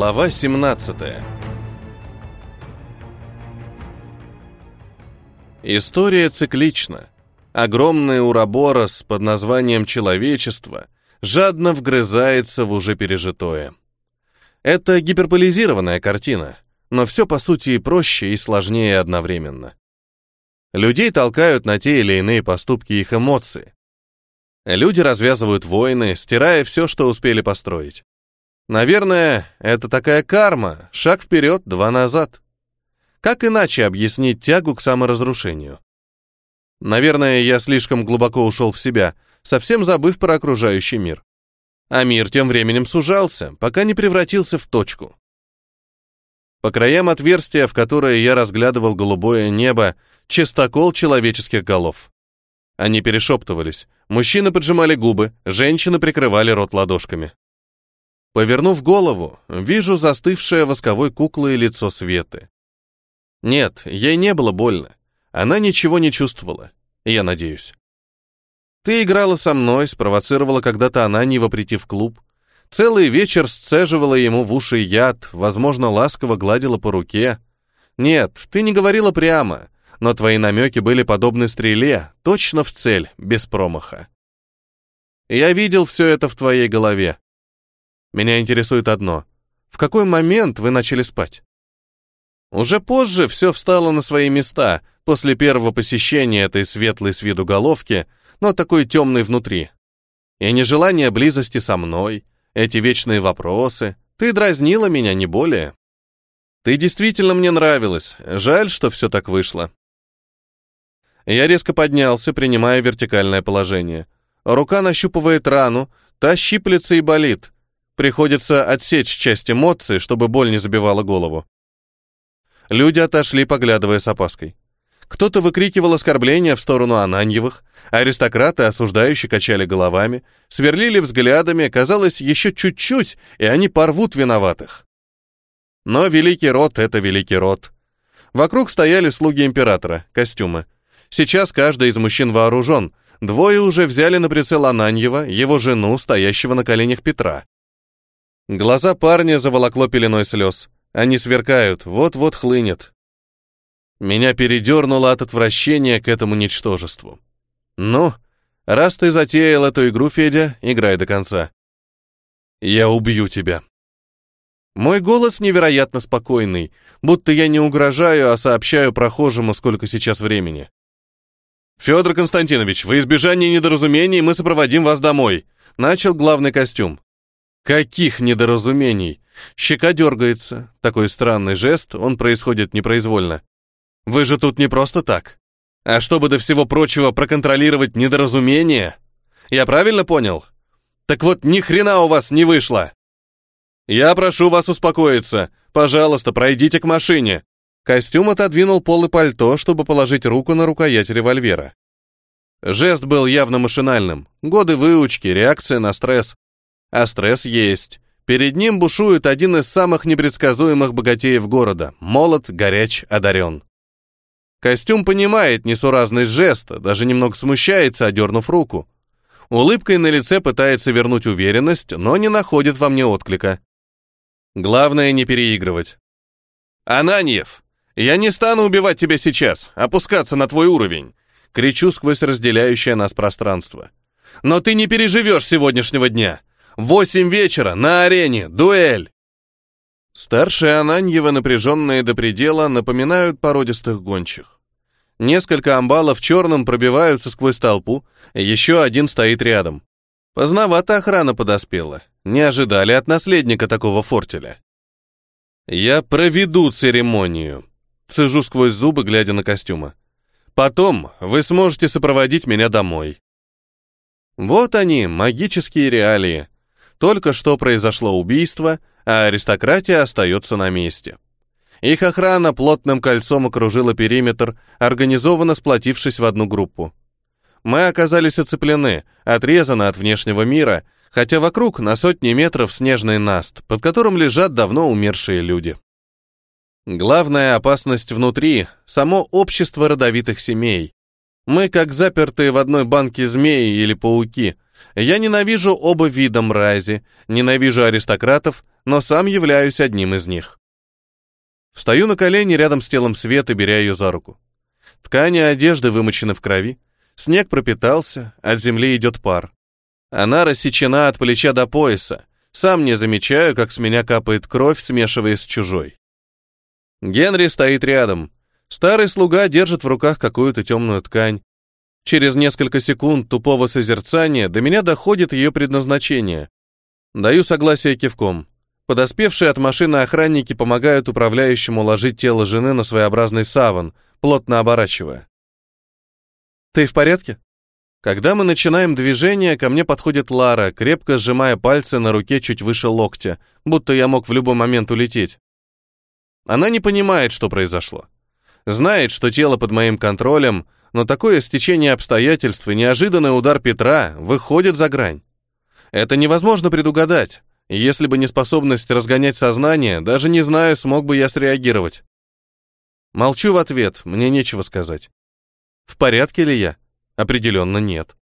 Глава 17 История циклична. Огромный уроборос под названием «человечество» жадно вгрызается в уже пережитое. Это гиперполизированная картина, но все по сути и проще, и сложнее одновременно. Людей толкают на те или иные поступки их эмоции. Люди развязывают войны, стирая все, что успели построить. Наверное, это такая карма, шаг вперед, два назад. Как иначе объяснить тягу к саморазрушению? Наверное, я слишком глубоко ушел в себя, совсем забыв про окружающий мир. А мир тем временем сужался, пока не превратился в точку. По краям отверстия, в которое я разглядывал голубое небо, чистокол человеческих голов. Они перешептывались, мужчины поджимали губы, женщины прикрывали рот ладошками. Повернув голову, вижу застывшее восковой куклой лицо Светы. Нет, ей не было больно. Она ничего не чувствовала, я надеюсь. Ты играла со мной, спровоцировала когда-то Ананьева прийти в клуб. Целый вечер сцеживала ему в уши яд, возможно, ласково гладила по руке. Нет, ты не говорила прямо, но твои намеки были подобны стреле, точно в цель, без промаха. Я видел все это в твоей голове. Меня интересует одно. В какой момент вы начали спать? Уже позже все встало на свои места, после первого посещения этой светлой с виду головки, но такой темной внутри. И нежелание близости со мной, эти вечные вопросы, ты дразнила меня, не более. Ты действительно мне нравилась, жаль, что все так вышло. Я резко поднялся, принимая вертикальное положение. Рука нащупывает рану, та щиплется и болит. Приходится отсечь часть эмоций, чтобы боль не забивала голову. Люди отошли, поглядывая с опаской. Кто-то выкрикивал оскорбления в сторону Ананьевых, аристократы, осуждающие, качали головами, сверлили взглядами, казалось, еще чуть-чуть, и они порвут виноватых. Но великий род — это великий род. Вокруг стояли слуги императора, костюмы. Сейчас каждый из мужчин вооружен. Двое уже взяли на прицел Ананьева, его жену, стоящего на коленях Петра. Глаза парня заволокло пеленой слез. Они сверкают, вот-вот хлынет. Меня передернуло от отвращения к этому ничтожеству. Ну, раз ты затеял эту игру, Федя, играй до конца. Я убью тебя. Мой голос невероятно спокойный, будто я не угрожаю, а сообщаю прохожему, сколько сейчас времени. Федор Константинович, во избежание недоразумений мы сопроводим вас домой. Начал главный костюм. Каких недоразумений? Щека дергается. Такой странный жест, он происходит непроизвольно. Вы же тут не просто так. А чтобы до всего прочего проконтролировать недоразумение? Я правильно понял? Так вот, ни хрена у вас не вышло. Я прошу вас успокоиться. Пожалуйста, пройдите к машине. Костюм отодвинул пол и пальто, чтобы положить руку на рукоять револьвера. Жест был явно машинальным. Годы выучки, реакция на стресс. А стресс есть. Перед ним бушует один из самых непредсказуемых богатеев города. Молод, горяч, одарен. Костюм понимает несуразность жеста, даже немного смущается, одернув руку. Улыбкой на лице пытается вернуть уверенность, но не находит во мне отклика. Главное не переигрывать. «Ананьев, я не стану убивать тебя сейчас, опускаться на твой уровень!» Кричу сквозь разделяющее нас пространство. «Но ты не переживешь сегодняшнего дня! Восемь вечера, на арене, дуэль!» Старшие Ананьевы, напряженные до предела, напоминают породистых гончих. Несколько амбалов в черном пробиваются сквозь толпу, еще один стоит рядом. Поздновато охрана подоспела. Не ожидали от наследника такого фортеля. Я проведу церемонию. Цежу сквозь зубы, глядя на костюма. Потом вы сможете сопроводить меня домой. Вот они, магические реалии. Только что произошло убийство, а аристократия остается на месте. Их охрана плотным кольцом окружила периметр, организованно сплотившись в одну группу. Мы оказались оцеплены, отрезаны от внешнего мира, хотя вокруг на сотни метров снежный наст, под которым лежат давно умершие люди. Главная опасность внутри — само общество родовитых семей. Мы как запертые в одной банке змеи или пауки — Я ненавижу оба вида мрази, ненавижу аристократов, но сам являюсь одним из них. Встаю на колени рядом с телом Светы, беря ее за руку. Ткани одежды вымочены в крови, снег пропитался, от земли идет пар. Она рассечена от плеча до пояса, сам не замечаю, как с меня капает кровь, смешиваясь с чужой. Генри стоит рядом. Старый слуга держит в руках какую-то темную ткань. Через несколько секунд тупого созерцания до меня доходит ее предназначение. Даю согласие кивком. Подоспевшие от машины охранники помогают управляющему ложить тело жены на своеобразный саван, плотно оборачивая. «Ты в порядке?» Когда мы начинаем движение, ко мне подходит Лара, крепко сжимая пальцы на руке чуть выше локтя, будто я мог в любой момент улететь. Она не понимает, что произошло. Знает, что тело под моим контролем, но такое стечение обстоятельств и неожиданный удар Петра выходит за грань. Это невозможно предугадать. Если бы не способность разгонять сознание, даже не знаю, смог бы я среагировать. Молчу в ответ, мне нечего сказать. В порядке ли я? Определенно нет.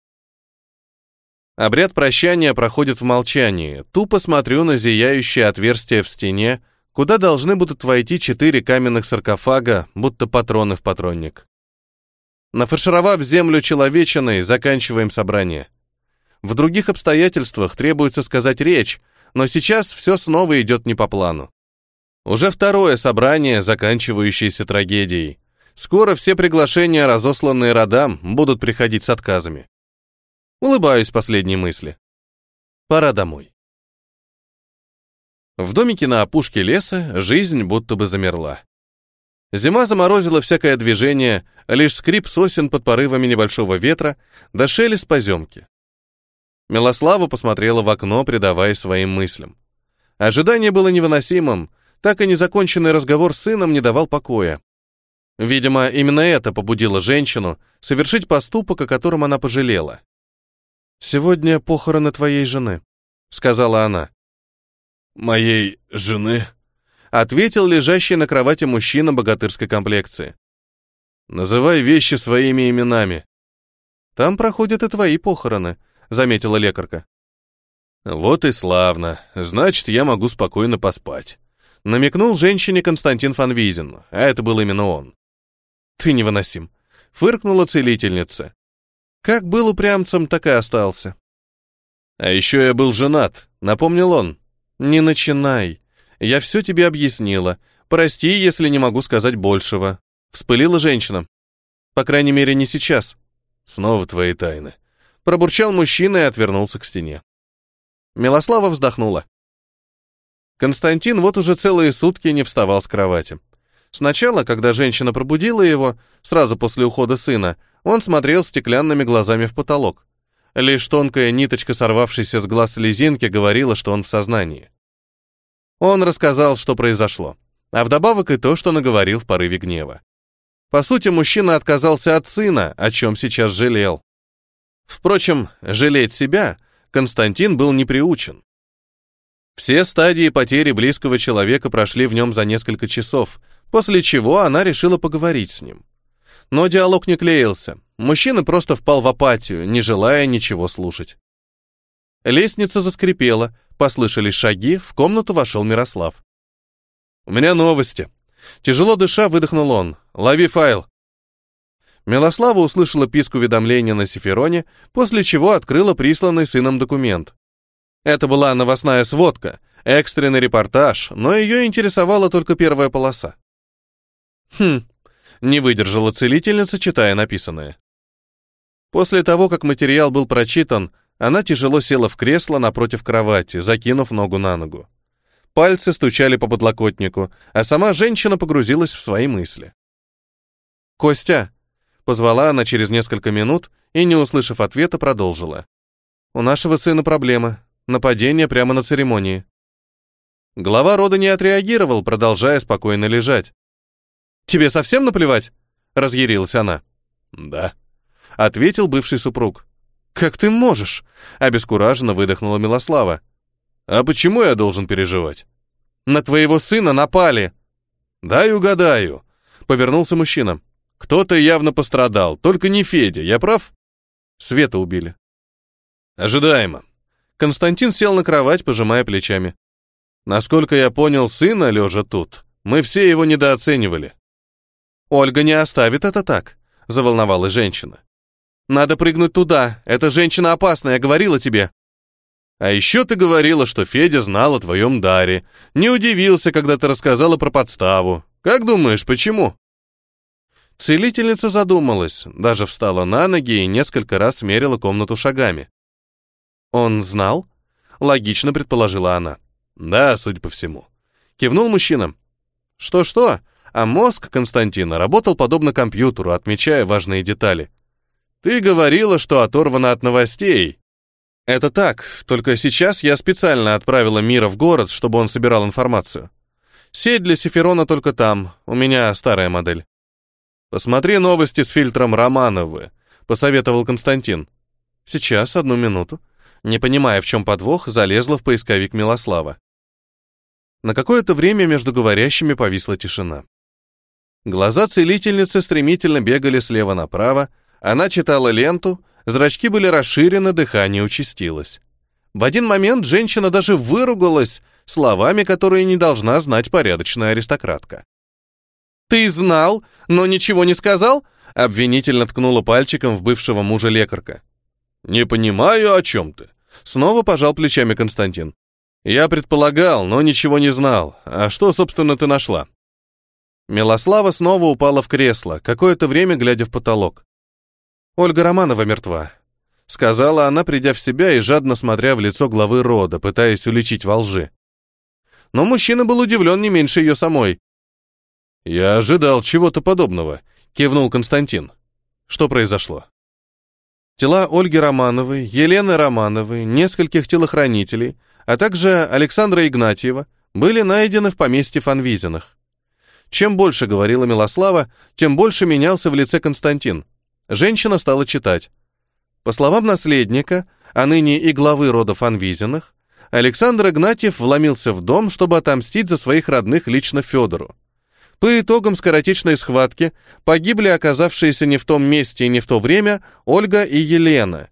Обряд прощания проходит в молчании. Тупо смотрю на зияющее отверстие в стене, куда должны будут войти четыре каменных саркофага, будто патроны в патронник. Нафаршировав землю человечиной, заканчиваем собрание. В других обстоятельствах требуется сказать речь, но сейчас все снова идет не по плану. Уже второе собрание, заканчивающееся трагедией. Скоро все приглашения, разосланные родам, будут приходить с отказами. Улыбаюсь последней мысли. Пора домой. В домике на опушке леса жизнь будто бы замерла. Зима заморозила всякое движение, лишь скрип сосен под порывами небольшого ветра, да шелест поземки. Милослава посмотрела в окно, предавая своим мыслям. Ожидание было невыносимым, так и незаконченный разговор с сыном не давал покоя. Видимо, именно это побудило женщину совершить поступок, о котором она пожалела. «Сегодня похороны твоей жены», — сказала она. «Моей жены?» — ответил лежащий на кровати мужчина богатырской комплекции. «Называй вещи своими именами». «Там проходят и твои похороны», — заметила лекарка. «Вот и славно. Значит, я могу спокойно поспать», — намекнул женщине Константин Фанвизин, а это был именно он. Ты невыносим. Фыркнула целительница. Как был упрямцем, так и остался. А еще я был женат, напомнил он. Не начинай. Я все тебе объяснила. Прости, если не могу сказать большего. Вспылила женщина. По крайней мере, не сейчас. Снова твои тайны. Пробурчал мужчина и отвернулся к стене. Милослава вздохнула. Константин вот уже целые сутки не вставал с кровати. Сначала, когда женщина пробудила его, сразу после ухода сына, он смотрел стеклянными глазами в потолок. Лишь тонкая ниточка, сорвавшаяся с глаз слезинки, говорила, что он в сознании. Он рассказал, что произошло, а вдобавок и то, что наговорил в порыве гнева. По сути, мужчина отказался от сына, о чем сейчас жалел. Впрочем, жалеть себя Константин был не приучен. Все стадии потери близкого человека прошли в нем за несколько часов, после чего она решила поговорить с ним. Но диалог не клеился. Мужчина просто впал в апатию, не желая ничего слушать. Лестница заскрипела, послышались шаги, в комнату вошел Мирослав. «У меня новости». Тяжело дыша, выдохнул он. «Лови файл». Милослава услышала писк уведомления на Сифероне, после чего открыла присланный сыном документ. Это была новостная сводка, экстренный репортаж, но ее интересовала только первая полоса. Хм, не выдержала целительница, читая написанное. После того, как материал был прочитан, она тяжело села в кресло напротив кровати, закинув ногу на ногу. Пальцы стучали по подлокотнику, а сама женщина погрузилась в свои мысли. «Костя!» — позвала она через несколько минут и, не услышав ответа, продолжила. «У нашего сына проблемы. Нападение прямо на церемонии». Глава рода не отреагировал, продолжая спокойно лежать. «Тебе совсем наплевать?» — разъярилась она. «Да», — ответил бывший супруг. «Как ты можешь?» — обескураженно выдохнула Милослава. «А почему я должен переживать?» «На твоего сына напали!» «Дай угадаю», — повернулся мужчина. «Кто-то явно пострадал, только не Федя, я прав?» Света убили. Ожидаемо. Константин сел на кровать, пожимая плечами. Насколько я понял сына, лежа тут, мы все его недооценивали. Ольга не оставит это так, заволновалась женщина. Надо прыгнуть туда, эта женщина опасная, говорила тебе. А еще ты говорила, что Федя знал о твоем даре. Не удивился, когда ты рассказала про подставу. Как думаешь, почему? Целительница задумалась, даже встала на ноги и несколько раз смерила комнату шагами. Он знал? Логично предположила она. Да, судя по всему. Кивнул мужчина. Что-что, а мозг Константина работал подобно компьютеру, отмечая важные детали. Ты говорила, что оторвана от новостей. Это так, только сейчас я специально отправила Мира в город, чтобы он собирал информацию. Сеть для Сиферона только там, у меня старая модель. Посмотри новости с фильтром Романовы, посоветовал Константин. Сейчас, одну минуту не понимая, в чем подвох, залезла в поисковик Милослава. На какое-то время между говорящими повисла тишина. Глаза целительницы стремительно бегали слева направо, она читала ленту, зрачки были расширены, дыхание участилось. В один момент женщина даже выругалась словами, которые не должна знать порядочная аристократка. «Ты знал, но ничего не сказал?» обвинительно ткнула пальчиком в бывшего мужа лекарка. «Не понимаю, о чем ты. Снова пожал плечами Константин. Я предполагал, но ничего не знал. А что, собственно, ты нашла? Милослава снова упала в кресло, какое-то время глядя в потолок. Ольга Романова мертва. Сказала она, придя в себя и жадно смотря в лицо главы рода, пытаясь уличить во лжи. Но мужчина был удивлен не меньше ее самой. «Я ожидал чего-то подобного», — кивнул Константин. «Что произошло?» Тела Ольги Романовой, Елены Романовой, нескольких телохранителей, а также Александра Игнатьева были найдены в поместье Фанвизиных. Чем больше говорила Милослава, тем больше менялся в лице Константин. Женщина стала читать. По словам наследника, а ныне и главы рода Фанвизиных, Александр Игнатьев вломился в дом, чтобы отомстить за своих родных лично Федору. По итогам скоротечной схватки погибли оказавшиеся не в том месте и не в то время Ольга и Елена.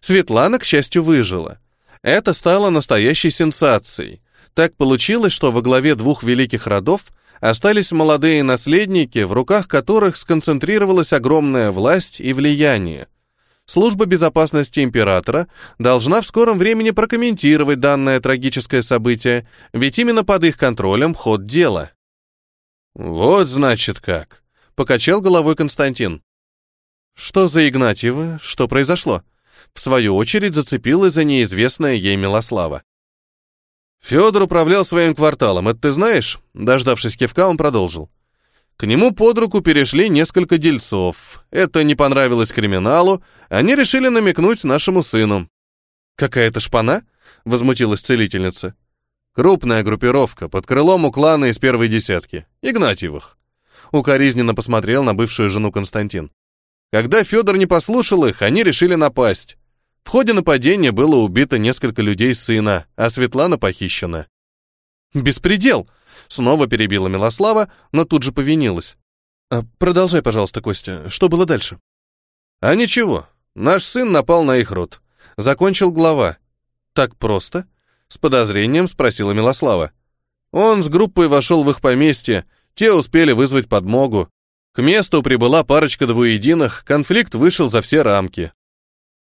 Светлана, к счастью, выжила. Это стало настоящей сенсацией. Так получилось, что во главе двух великих родов остались молодые наследники, в руках которых сконцентрировалась огромная власть и влияние. Служба безопасности императора должна в скором времени прокомментировать данное трагическое событие, ведь именно под их контролем ход дела. «Вот, значит, как», — покачал головой Константин. «Что за Игнатьева? Что произошло?» В свою очередь зацепилась за неизвестное ей Милослава. Федор управлял своим кварталом, это ты знаешь?» Дождавшись кивка, он продолжил. К нему под руку перешли несколько дельцов. Это не понравилось криминалу, они решили намекнуть нашему сыну. «Какая-то шпана?» — возмутилась целительница. Крупная группировка, под крылом у клана из первой десятки, Игнатьевых. Укоризненно посмотрел на бывшую жену Константин. Когда Федор не послушал их, они решили напасть. В ходе нападения было убито несколько людей сына, а Светлана похищена. «Беспредел!» — снова перебила Милослава, но тут же повинилась. А, «Продолжай, пожалуйста, Костя. Что было дальше?» «А ничего. Наш сын напал на их род. Закончил глава. Так просто?» С подозрением спросила Милослава. Он с группой вошел в их поместье, те успели вызвать подмогу. К месту прибыла парочка двуединых, конфликт вышел за все рамки.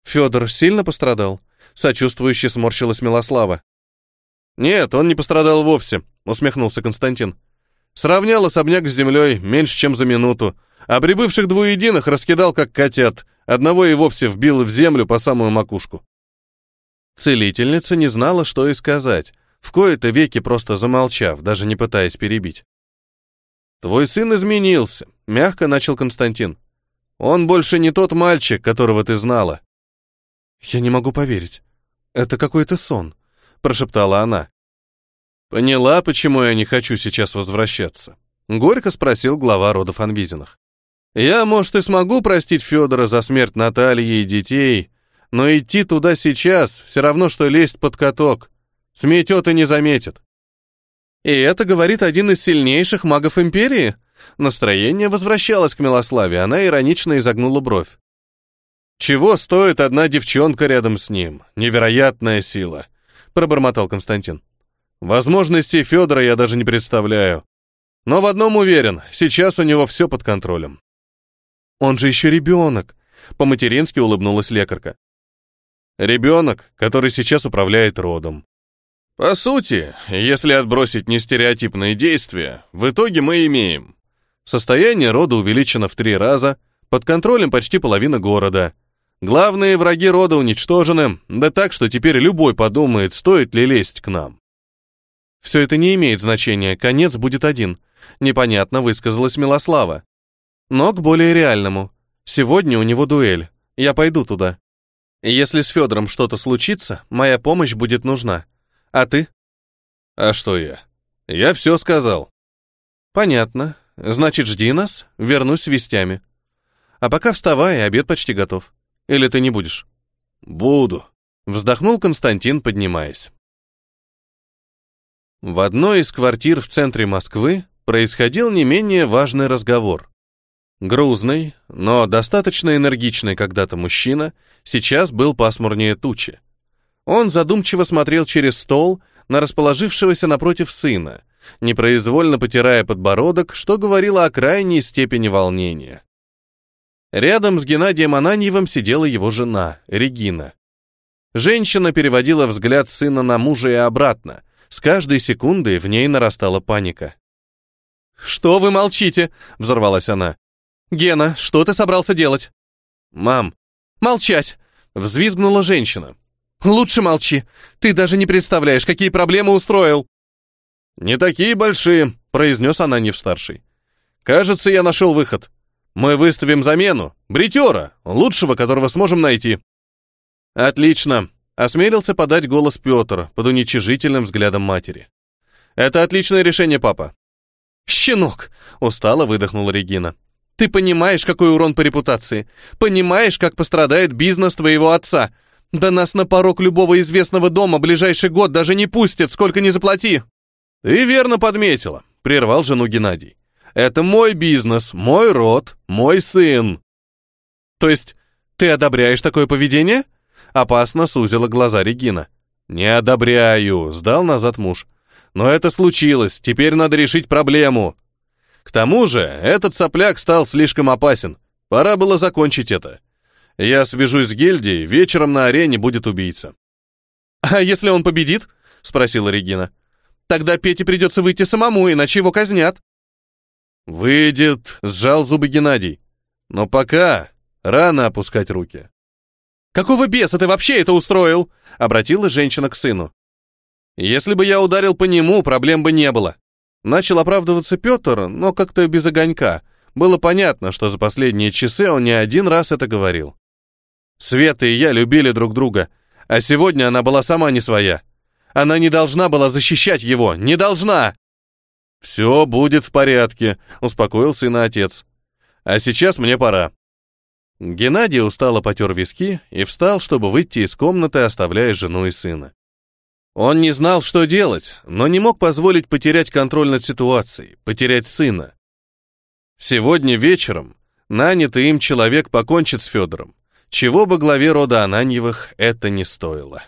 Федор сильно пострадал? Сочувствующе сморщилась Милослава. Нет, он не пострадал вовсе, усмехнулся Константин. Сравнял особняк с землей меньше, чем за минуту, а прибывших двуединых раскидал как котят, одного и вовсе вбил в землю по самую макушку. Целительница не знала, что и сказать, в кои-то веки просто замолчав, даже не пытаясь перебить. «Твой сын изменился», — мягко начал Константин. «Он больше не тот мальчик, которого ты знала». «Я не могу поверить. Это какой-то сон», — прошептала она. «Поняла, почему я не хочу сейчас возвращаться?» — горько спросил глава рода Фанвизиных. «Я, может, и смогу простить Федора за смерть Натальи и детей, но идти туда сейчас все равно, что лезть под каток. Сметет и не заметит. И это говорит один из сильнейших магов Империи? Настроение возвращалось к Милославе, она иронично изогнула бровь. Чего стоит одна девчонка рядом с ним? Невероятная сила, пробормотал Константин. Возможностей Федора я даже не представляю. Но в одном уверен, сейчас у него все под контролем. Он же еще ребенок, по-матерински улыбнулась лекарка. Ребенок, который сейчас управляет родом. По сути, если отбросить нестереотипные действия, в итоге мы имеем состояние рода увеличено в три раза, под контролем почти половина города. Главные враги рода уничтожены, да так, что теперь любой подумает, стоит ли лезть к нам. Все это не имеет значения, конец будет один. Непонятно высказалась Милослава. Но к более реальному. Сегодня у него дуэль. Я пойду туда. Если с Федором что-то случится, моя помощь будет нужна. А ты? А что я? Я все сказал. Понятно. Значит, жди нас, вернусь с вестями. А пока вставай, обед почти готов. Или ты не будешь? Буду. Вздохнул Константин, поднимаясь. В одной из квартир в центре Москвы происходил не менее важный разговор. Грузный, но достаточно энергичный когда-то мужчина сейчас был пасмурнее тучи. Он задумчиво смотрел через стол на расположившегося напротив сына, непроизвольно потирая подбородок, что говорило о крайней степени волнения. Рядом с Геннадием Ананьевым сидела его жена, Регина. Женщина переводила взгляд сына на мужа и обратно. С каждой секундой в ней нарастала паника. «Что вы молчите?» — взорвалась она. «Гена, что ты собрался делать?» «Мам». «Молчать!» — взвизгнула женщина. Лучше молчи. Ты даже не представляешь, какие проблемы устроил. Не такие большие, произнес Ананьев-старший. Кажется, я нашел выход. Мы выставим замену, бритера, лучшего, которого сможем найти. Отлично, осмелился подать голос Петр под уничижительным взглядом матери. Это отличное решение, папа. Щенок, устало выдохнула Регина. Ты понимаешь, какой урон по репутации? Понимаешь, как пострадает бизнес твоего отца? Да нас на порог любого известного дома ближайший год даже не пустят, сколько ни заплати. Ты верно подметила, прервал жену Геннадий. Это мой бизнес, мой род, мой сын. То есть ты одобряешь такое поведение? Опасно сузила глаза Регина. Не одобряю, сдал назад муж. Но это случилось, теперь надо решить проблему. К тому же, этот сопляк стал слишком опасен. Пора было закончить это. Я свяжусь с гильдией, вечером на арене будет убийца. А если он победит? спросила Регина. Тогда Пете придется выйти самому, иначе его казнят. Выйдет, сжал зубы Геннадий. Но пока рано опускать руки. Какого беса ты вообще это устроил? обратилась женщина к сыну. Если бы я ударил по нему, проблем бы не было. Начал оправдываться Петр, но как-то без огонька. Было понятно, что за последние часы он не один раз это говорил. Света и я любили друг друга, а сегодня она была сама не своя. Она не должна была защищать его, не должна. Все будет в порядке, успокоил сына отец. А сейчас мне пора. Геннадий устало потер виски и встал, чтобы выйти из комнаты, оставляя жену и сына. Он не знал, что делать, но не мог позволить потерять контроль над ситуацией, потерять сына. Сегодня вечером нанятый им человек покончит с Федором, чего бы главе рода Ананьевых это не стоило.